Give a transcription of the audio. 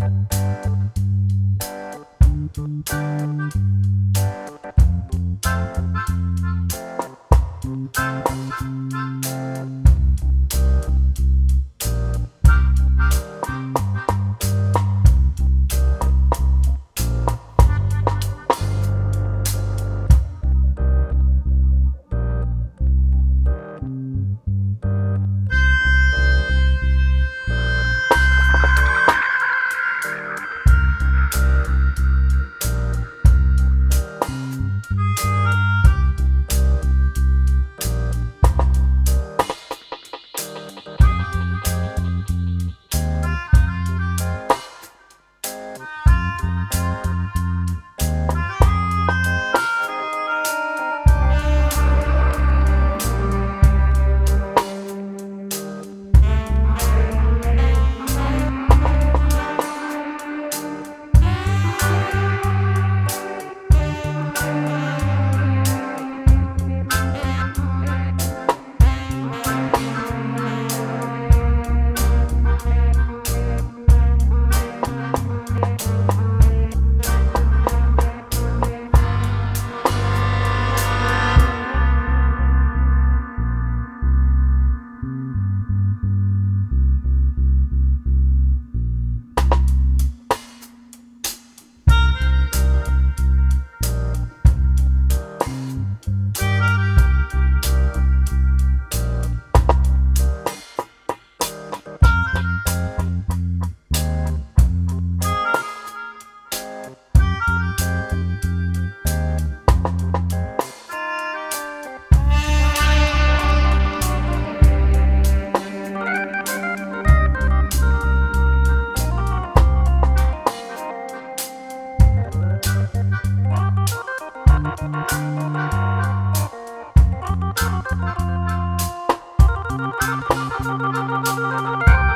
Thank you. Thank